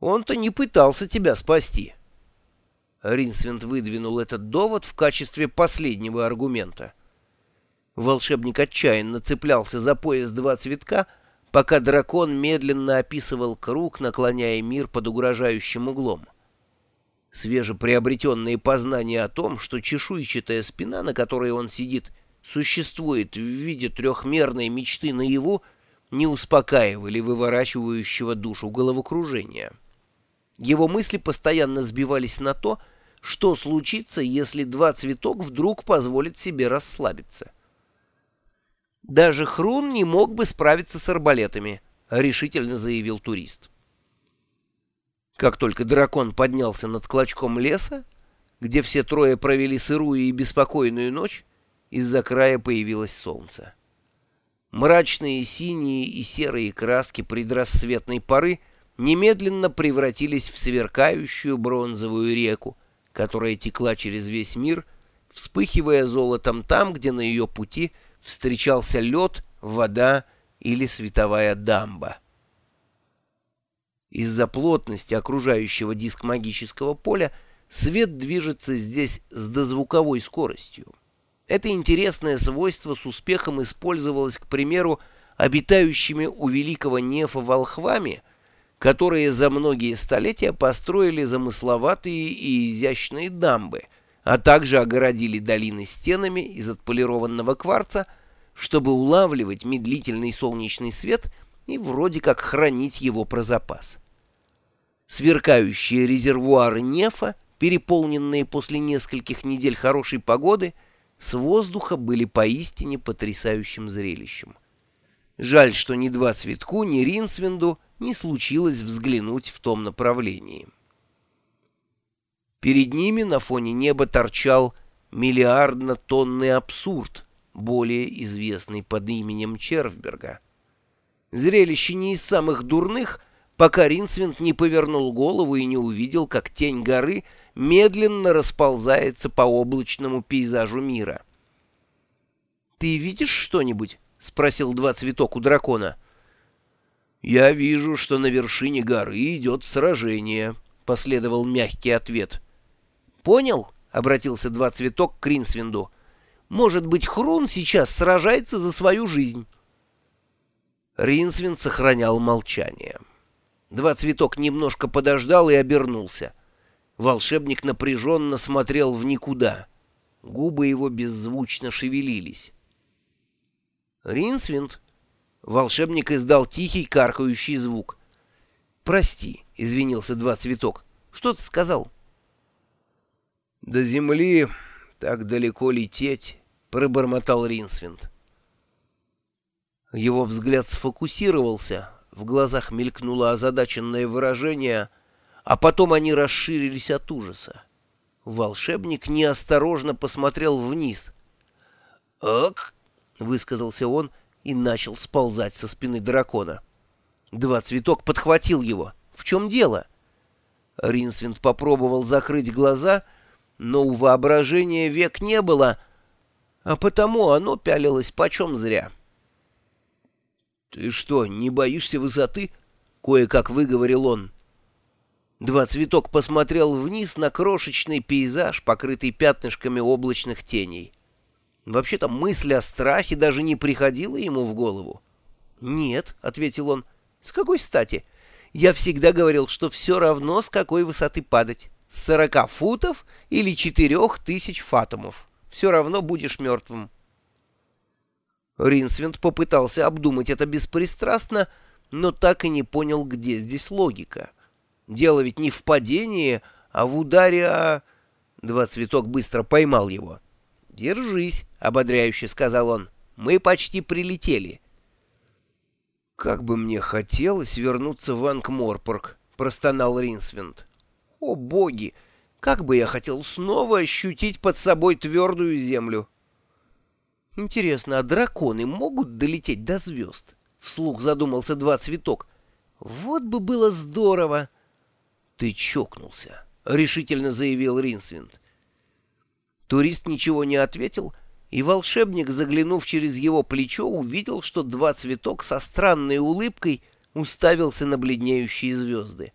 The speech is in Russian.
Он-то не пытался тебя спасти. Ринсвинд выдвинул этот довод в качестве последнего аргумента. Волшебник отчаянно цеплялся за пояс два цветка, пока дракон медленно описывал круг, наклоняя мир под угрожающим углом. Свежеприобретенные познания о том, что чешуйчатая спина, на которой он сидит, существует в виде трехмерной мечты наяву, не успокаивали выворачивающего душу головокружения. Его мысли постоянно сбивались на то, что случится, если два цветок вдруг позволят себе расслабиться. «Даже Хрун не мог бы справиться с арбалетами», — решительно заявил турист. Как только дракон поднялся над клочком леса, где все трое провели сырую и беспокойную ночь, из-за края появилось солнце. Мрачные синие и серые краски предрассветной поры немедленно превратились в сверкающую бронзовую реку, которая текла через весь мир, вспыхивая золотом там, где на ее пути встречался лед, вода или световая дамба. Из-за плотности окружающего диск магического поля свет движется здесь с дозвуковой скоростью. Это интересное свойство с успехом использовалось, к примеру, обитающими у великого Нефа волхвами, которые за многие столетия построили замысловатые и изящные дамбы, а также огородили долины стенами из отполированного кварца, чтобы улавливать медлительный солнечный свет и вроде как хранить его про запас. Сверкающие резервуары Нефа, переполненные после нескольких недель хорошей погоды, — с воздуха были поистине потрясающим зрелищем. Жаль, что ни два цветку, ни Ринсвинду не случилось взглянуть в том направлении. Перед ними на фоне неба торчал миллиардно-тонный абсурд, более известный под именем Червберга. Зрелище не из самых дурных, пока Ринсвинд не повернул голову и не увидел, как тень горы — медленно расползается по облачному пейзажу мира. «Ты видишь что-нибудь?» — спросил два цветок у дракона. «Я вижу, что на вершине горы идет сражение», — последовал мягкий ответ. «Понял?» — обратился два цветок к Кринсвинду. «Может быть, Хрун сейчас сражается за свою жизнь?» Ринсвинд сохранял молчание. Два цветок немножко подождал и обернулся. Волшебник напряженно смотрел в никуда. Губы его беззвучно шевелились. «Ринсвинд?» Волшебник издал тихий каркающий звук. «Прости», — извинился два цветок. «Что ты сказал?» «До земли так далеко лететь», — пробормотал Ринсвинд. Его взгляд сфокусировался, в глазах мелькнуло озадаченное выражение — а потом они расширились от ужаса. Волшебник неосторожно посмотрел вниз. «Ок!» — высказался он и начал сползать со спины дракона. Два цветок подхватил его. «В чем дело?» Ринсвинд попробовал закрыть глаза, но у воображения век не было, а потому оно пялилось почем зря. «Ты что, не боишься высоты?» — кое-как выговорил он. Два цветок посмотрел вниз на крошечный пейзаж, покрытый пятнышками облачных теней. Вообще-то мысль о страхе даже не приходила ему в голову. «Нет», — ответил он, — «с какой стати? Я всегда говорил, что все равно с какой высоты падать. С сорока футов или четырех тысяч фатомов. Все равно будешь мертвым». Ринсвинд попытался обдумать это беспристрастно, но так и не понял, где здесь логика. Дело ведь не в падении, а в ударе о... Два цветок быстро поймал его. «Держись», — ободряюще сказал он. «Мы почти прилетели». «Как бы мне хотелось вернуться в Ангморпорг», — простонал Ринсвинд. «О, боги! Как бы я хотел снова ощутить под собой твердую землю!» «Интересно, а драконы могут долететь до звезд?» — вслух задумался два цветок. «Вот бы было здорово!» «Ты чокнулся», — решительно заявил Ринсвинд. Турист ничего не ответил, и волшебник, заглянув через его плечо, увидел, что два цветок со странной улыбкой уставился на бледнеющие звезды.